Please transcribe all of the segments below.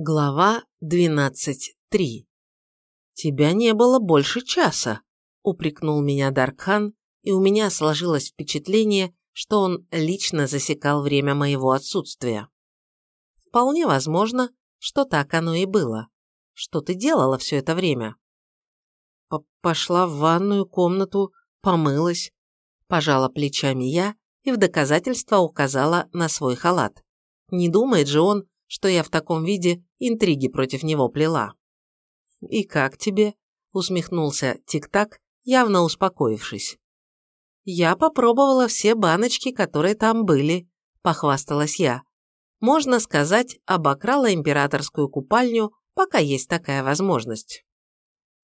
Глава 12.3 «Тебя не было больше часа», – упрекнул меня Даркхан, и у меня сложилось впечатление, что он лично засекал время моего отсутствия. Вполне возможно, что так оно и было. Что ты делала все это время? П Пошла в ванную комнату, помылась. Пожала плечами я и в доказательство указала на свой халат. Не думает же он, что я в таком виде интриги против него плела. «И как тебе?» – усмехнулся Тик-Так, явно успокоившись. «Я попробовала все баночки, которые там были», – похвасталась я. «Можно сказать, обокрала императорскую купальню, пока есть такая возможность».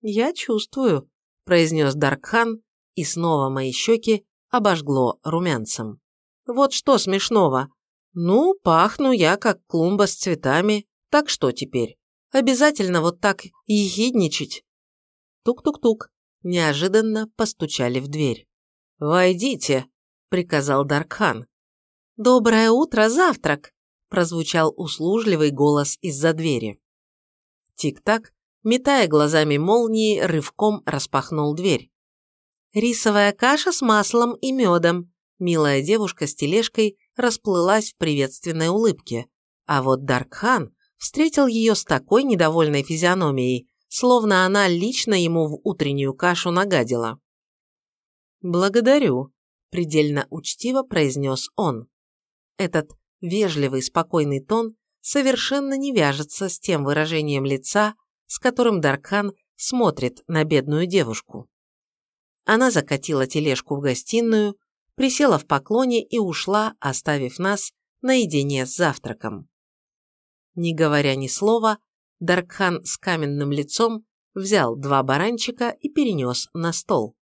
«Я чувствую», – произнес Даркхан, и снова мои щеки обожгло румянцем. «Вот что смешного. Ну, пахну я, как клумба с цветами. Так что теперь? Обязательно вот так ехидничать? Тук-тук-тук. Неожиданно постучали в дверь. «Войдите», — приказал Даркхан. «Доброе утро, завтрак!» – прозвучал услужливый голос из-за двери. Тик-так, метая глазами молнии, рывком распахнул дверь. «Рисовая каша с маслом и медом», – милая девушка с тележкой расплылась в приветственной улыбке, а вот Даркхан встретил ее с такой недовольной физиономией, словно она лично ему в утреннюю кашу нагадила. «Благодарю», – предельно учтиво произнес он. Этот вежливый, спокойный тон совершенно не вяжется с тем выражением лица, с которым Даркхан смотрит на бедную девушку. Она закатила тележку в гостиную, присела в поклоне и ушла, оставив нас наедине с завтраком. Не говоря ни слова, Даркхан с каменным лицом взял два баранчика и перенес на стол.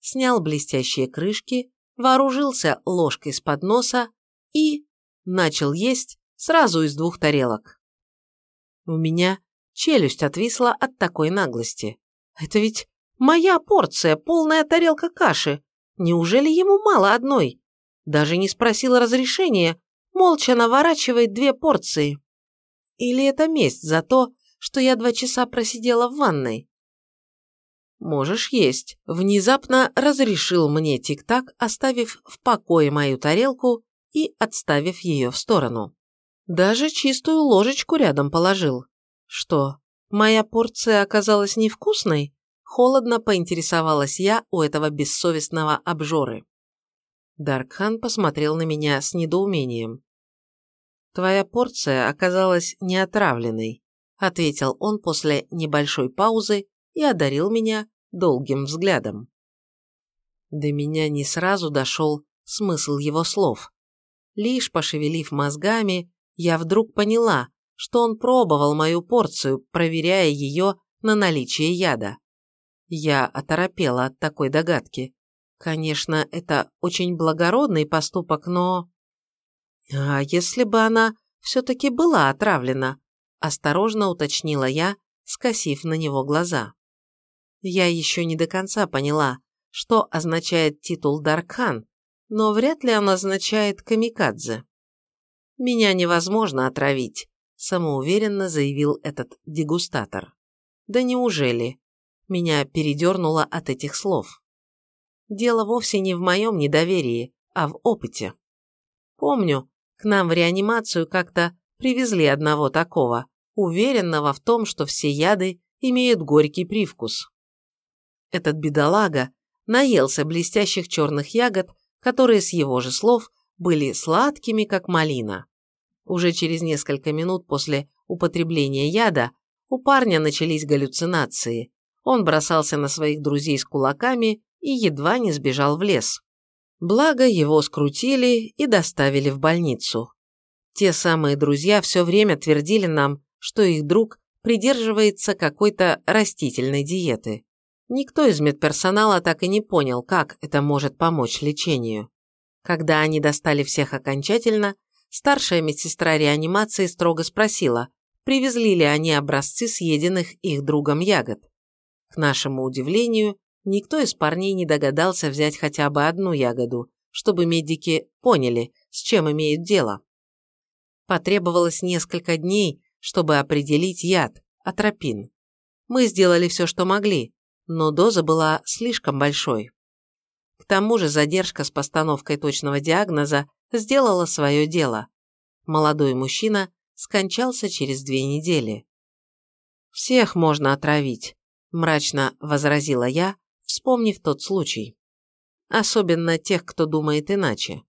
Снял блестящие крышки, вооружился ложкой с подноса и начал есть сразу из двух тарелок. У меня челюсть отвисла от такой наглости. Это ведь моя порция, полная тарелка каши. Неужели ему мало одной? Даже не спросил разрешения, молча наворачивает две порции. Или это месть за то, что я два часа просидела в ванной? «Можешь есть», – внезапно разрешил мне Тик-Так, оставив в покое мою тарелку и отставив ее в сторону. Даже чистую ложечку рядом положил. Что, моя порция оказалась невкусной? Холодно поинтересовалась я у этого бессовестного обжоры. Даркхан посмотрел на меня с недоумением. «Твоя порция оказалась неотравленной», ответил он после небольшой паузы и одарил меня долгим взглядом. До меня не сразу дошел смысл его слов. Лишь пошевелив мозгами, я вдруг поняла, что он пробовал мою порцию, проверяя ее на наличие яда. Я оторопела от такой догадки. Конечно, это очень благородный поступок, но... А если бы она все-таки была отравлена? Осторожно уточнила я, скосив на него глаза. Я еще не до конца поняла, что означает титул Даркхан, но вряд ли он означает камикадзе. «Меня невозможно отравить», – самоуверенно заявил этот дегустатор. «Да неужели?» Меня передернуло от этих слов. Дело вовсе не в моем недоверии, а в опыте. Помню, к нам в реанимацию как-то привезли одного такого, уверенного в том, что все яды имеют горький привкус. Этот бедолага наелся блестящих черных ягод, которые, с его же слов, были сладкими, как малина. Уже через несколько минут после употребления яда у парня начались галлюцинации, он бросался на своих друзей с кулаками и едва не сбежал в лес. Благо, его скрутили и доставили в больницу. Те самые друзья все время твердили нам, что их друг придерживается какой-то растительной диеты. Никто из медперсонала так и не понял, как это может помочь лечению. Когда они достали всех окончательно, старшая медсестра реанимации строго спросила, привезли ли они образцы съеденных их другом ягод. Нашему удивлению, никто из парней не догадался взять хотя бы одну ягоду, чтобы медики поняли, с чем имеют дело. Потребовалось несколько дней, чтобы определить яд, атропин. Мы сделали все, что могли, но доза была слишком большой. К тому же задержка с постановкой точного диагноза сделала свое дело. Молодой мужчина скончался через две недели. «Всех можно отравить», – мрачно возразила я, вспомнив тот случай. Особенно тех, кто думает иначе.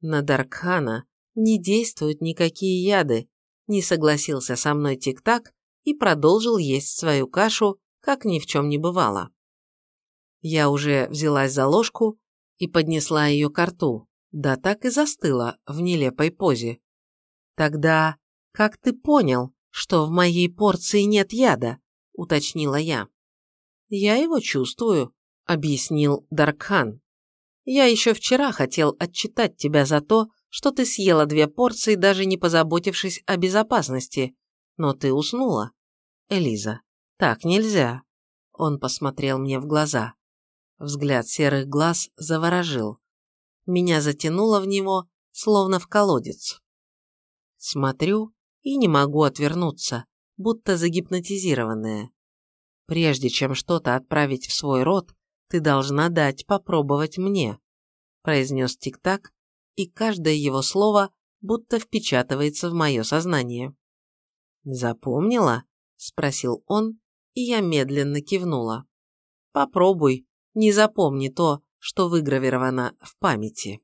На Даркхана не действуют никакие яды, не согласился со мной Тик-Так и продолжил есть свою кашу, как ни в чем не бывало. Я уже взялась за ложку и поднесла ее к рту, да так и застыла в нелепой позе. Тогда как ты понял, что в моей порции нет яда? Уточнила я. Я его чувствую, объяснил Даркхан. Я еще вчера хотел отчитать тебя за то, что ты съела две порции, даже не позаботившись о безопасности, но ты уснула. Элиза, так нельзя. Он посмотрел мне в глаза. Взгляд серых глаз заворожил. Меня затянуло в него, словно в колодец. Смотрю и не могу отвернуться, будто загипнотизированная. Прежде чем что-то отправить в свой рот, ты должна дать попробовать мне», произнес Тик-Так, и каждое его слово будто впечатывается в мое сознание. «Запомнила?» – спросил он, и я медленно кивнула. «Попробуй, не запомни то, что выгравировано в памяти».